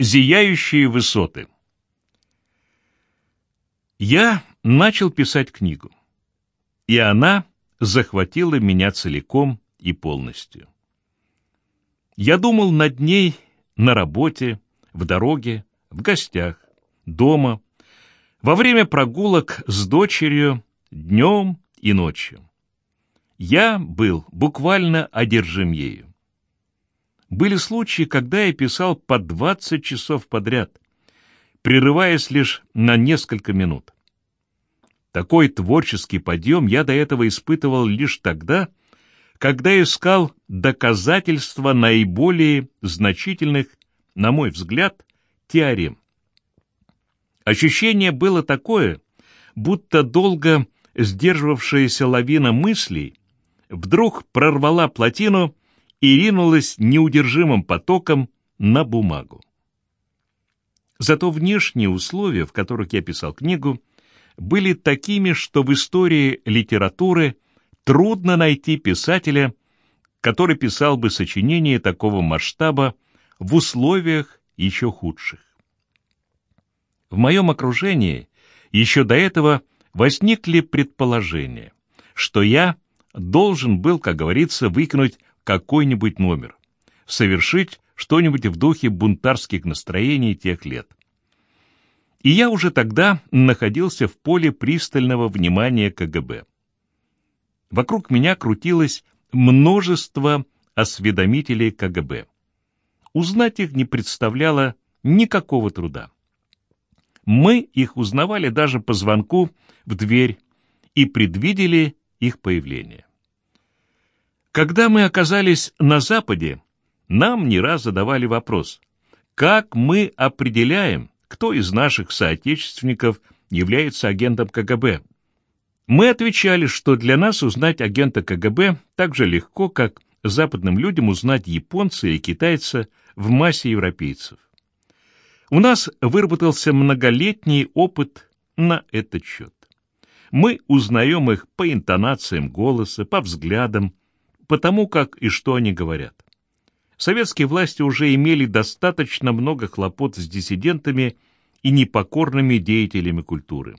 Зияющие высоты. Я начал писать книгу, и она захватила меня целиком и полностью. Я думал над ней на работе, в дороге, в гостях, дома, во время прогулок с дочерью, днем и ночью. Я был буквально одержим ею. Были случаи, когда я писал по 20 часов подряд, прерываясь лишь на несколько минут. Такой творческий подъем я до этого испытывал лишь тогда, когда искал доказательства наиболее значительных, на мой взгляд, теорем. Ощущение было такое, будто долго сдерживавшаяся лавина мыслей вдруг прорвала плотину и ринулась неудержимым потоком на бумагу. Зато внешние условия, в которых я писал книгу, были такими, что в истории литературы трудно найти писателя, который писал бы сочинение такого масштаба в условиях еще худших. В моем окружении еще до этого возникли предположения, что я должен был, как говорится, выкинуть какой-нибудь номер, совершить что-нибудь в духе бунтарских настроений тех лет. И я уже тогда находился в поле пристального внимания КГБ. Вокруг меня крутилось множество осведомителей КГБ. Узнать их не представляло никакого труда. Мы их узнавали даже по звонку в дверь и предвидели их появление. Когда мы оказались на Западе, нам не раз задавали вопрос, как мы определяем, кто из наших соотечественников является агентом КГБ. Мы отвечали, что для нас узнать агента КГБ так же легко, как западным людям узнать японца и китайца в массе европейцев. У нас выработался многолетний опыт на этот счет. Мы узнаем их по интонациям голоса, по взглядам, по тому, как и что они говорят. Советские власти уже имели достаточно много хлопот с диссидентами и непокорными деятелями культуры.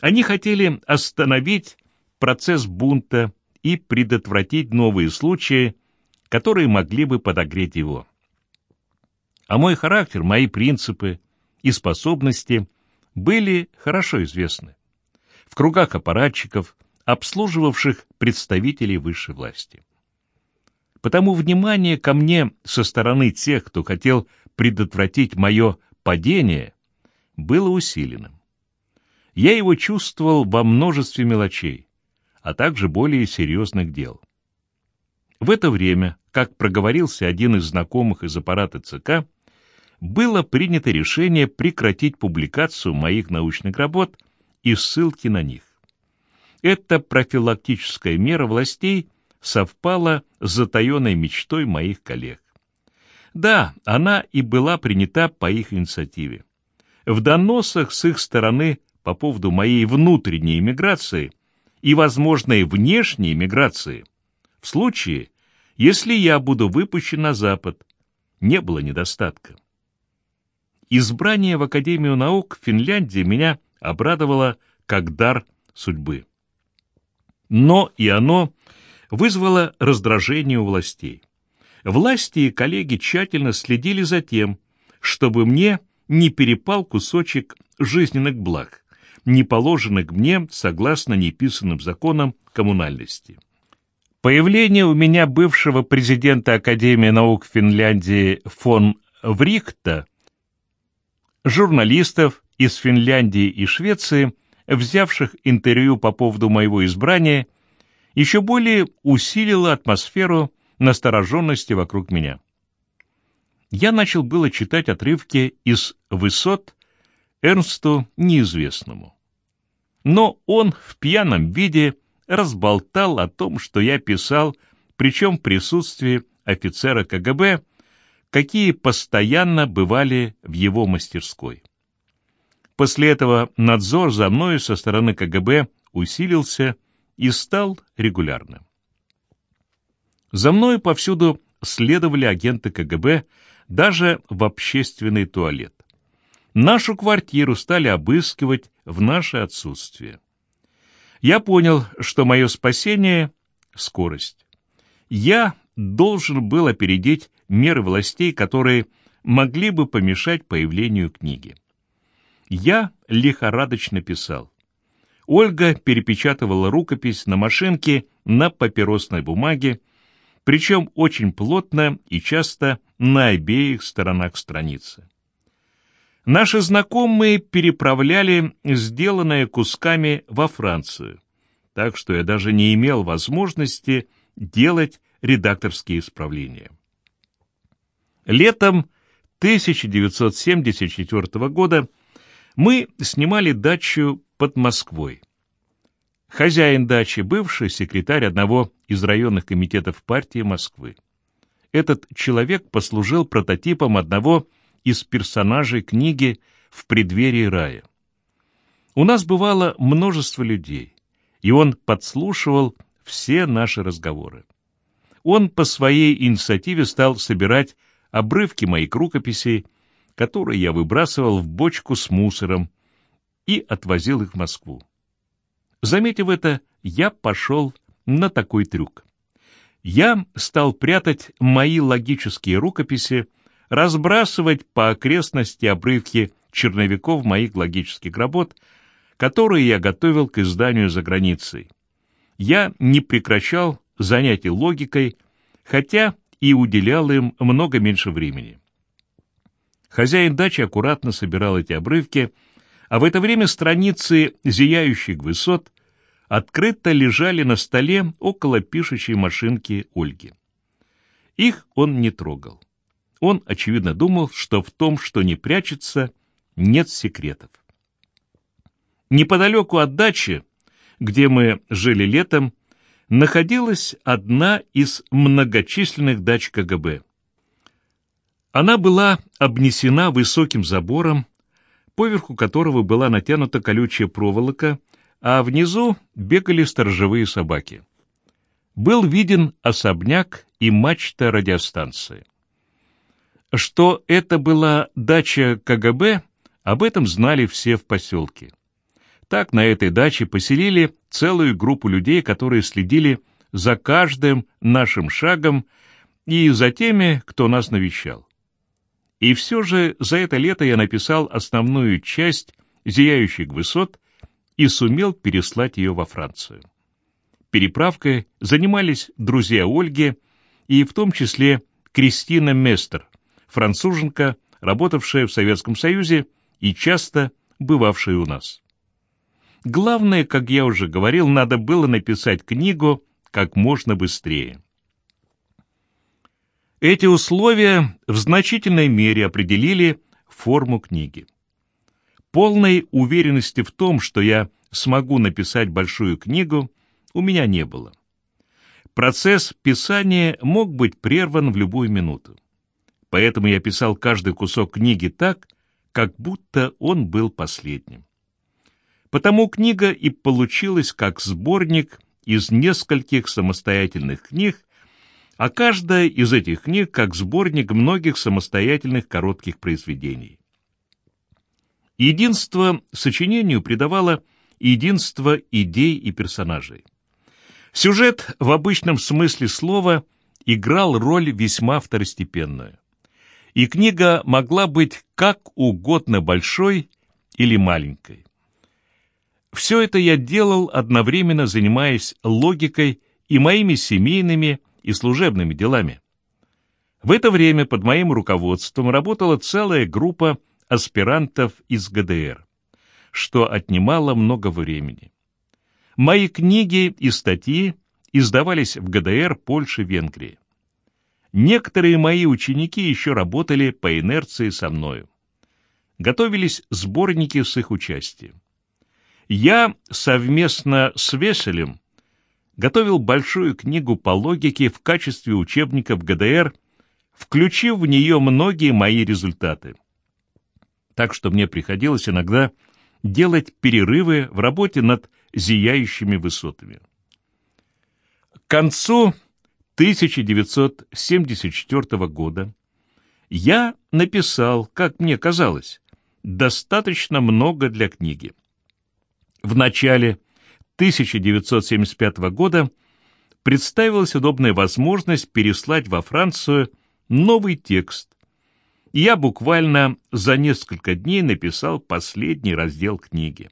Они хотели остановить процесс бунта и предотвратить новые случаи, которые могли бы подогреть его. А мой характер, мои принципы и способности были хорошо известны в кругах аппаратчиков, обслуживавших представителей высшей власти. Потому внимание ко мне со стороны тех, кто хотел предотвратить мое падение, было усиленным. Я его чувствовал во множестве мелочей, а также более серьезных дел. В это время, как проговорился один из знакомых из аппарата ЦК, было принято решение прекратить публикацию моих научных работ и ссылки на них. Эта профилактическая мера властей совпала с затаенной мечтой моих коллег. Да, она и была принята по их инициативе. В доносах с их стороны по поводу моей внутренней иммиграции и возможной внешней иммиграции, в случае, если я буду выпущен на Запад, не было недостатка. Избрание в Академию наук Финляндии меня обрадовало как дар судьбы. Но и оно вызвало раздражение у властей. Власти и коллеги тщательно следили за тем, чтобы мне не перепал кусочек жизненных благ, не положенных мне согласно неписанным законам коммунальности. Появление у меня бывшего президента Академии наук Финляндии фон Врихта, журналистов из Финляндии и Швеции, взявших интервью по поводу моего избрания, еще более усилило атмосферу настороженности вокруг меня. Я начал было читать отрывки из «Высот» Эрнсту неизвестному. Но он в пьяном виде разболтал о том, что я писал, причем в присутствии офицера КГБ, какие постоянно бывали в его мастерской. После этого надзор за мною со стороны КГБ усилился и стал регулярным. За мною повсюду следовали агенты КГБ, даже в общественный туалет. Нашу квартиру стали обыскивать в наше отсутствие. Я понял, что мое спасение — скорость. Я должен был опередить меры властей, которые могли бы помешать появлению книги. Я лихорадочно писал. Ольга перепечатывала рукопись на машинке на папиросной бумаге, причем очень плотно и часто на обеих сторонах страницы. Наши знакомые переправляли сделанное кусками во Францию, так что я даже не имел возможности делать редакторские исправления. Летом 1974 года мы снимали дачу под Москвой. Хозяин дачи, бывший секретарь одного из районных комитетов партии Москвы. Этот человек послужил прототипом одного из персонажей книги «В преддверии рая». У нас бывало множество людей, и он подслушивал все наши разговоры. Он по своей инициативе стал собирать обрывки моих рукописей, которые я выбрасывал в бочку с мусором, и отвозил их в Москву. Заметив это, я пошел на такой трюк. Я стал прятать мои логические рукописи, разбрасывать по окрестности обрывки черновиков моих логических работ, которые я готовил к изданию за границей. Я не прекращал занятий логикой, хотя и уделял им много меньше времени. Хозяин дачи аккуратно собирал эти обрывки, а в это время страницы зияющих высот открыто лежали на столе около пишущей машинки Ольги. Их он не трогал. Он, очевидно, думал, что в том, что не прячется, нет секретов. Неподалеку от дачи, где мы жили летом, находилась одна из многочисленных дач КГБ. Она была обнесена высоким забором, поверху которого была натянута колючая проволока, а внизу бегали сторожевые собаки. Был виден особняк и мачта радиостанции. Что это была дача КГБ, об этом знали все в поселке. Так на этой даче поселили целую группу людей, которые следили за каждым нашим шагом и за теми, кто нас навещал. И все же за это лето я написал основную часть «Зияющих высот» и сумел переслать ее во Францию. Переправкой занимались друзья Ольги и в том числе Кристина Местер, француженка, работавшая в Советском Союзе и часто бывавшая у нас. Главное, как я уже говорил, надо было написать книгу как можно быстрее. Эти условия в значительной мере определили форму книги. Полной уверенности в том, что я смогу написать большую книгу, у меня не было. Процесс писания мог быть прерван в любую минуту. Поэтому я писал каждый кусок книги так, как будто он был последним. Потому книга и получилась как сборник из нескольких самостоятельных книг, а каждая из этих книг как сборник многих самостоятельных коротких произведений. Единство сочинению придавало единство идей и персонажей. Сюжет в обычном смысле слова играл роль весьма второстепенную. И книга могла быть как угодно большой или маленькой. Все это я делал, одновременно занимаясь логикой и моими семейными и служебными делами. В это время под моим руководством работала целая группа аспирантов из ГДР, что отнимало много времени. Мои книги и статьи издавались в ГДР, Польше, Венгрии. Некоторые мои ученики еще работали по инерции со мною. Готовились сборники с их участием. Я совместно с Веселем готовил большую книгу по логике в качестве учебника в ГДР, включив в нее многие мои результаты. Так что мне приходилось иногда делать перерывы в работе над зияющими высотами. К концу 1974 года Я написал, как мне казалось, достаточно много для книги. В начале 1975 года представилась удобная возможность переслать во Францию новый текст. Я буквально за несколько дней написал последний раздел книги.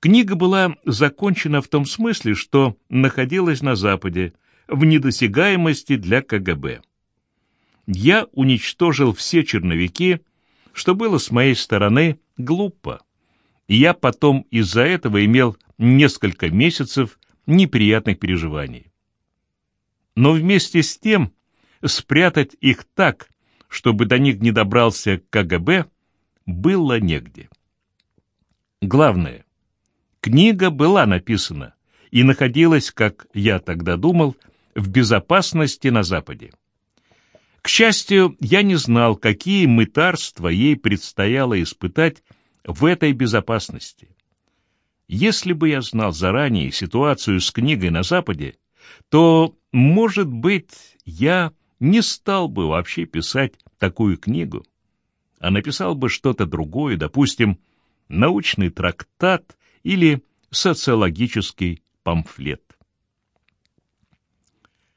Книга была закончена в том смысле, что находилась на Западе, в недосягаемости для КГБ. Я уничтожил все черновики, что было с моей стороны глупо. Я потом из-за этого имел несколько месяцев неприятных переживаний. Но вместе с тем спрятать их так, чтобы до них не добрался КГБ, было негде. Главное, книга была написана и находилась, как я тогда думал, в безопасности на Западе. К счастью, я не знал, какие мытарства ей предстояло испытать в этой безопасности. Если бы я знал заранее ситуацию с книгой на Западе, то, может быть, я не стал бы вообще писать такую книгу, а написал бы что-то другое, допустим, научный трактат или социологический памфлет.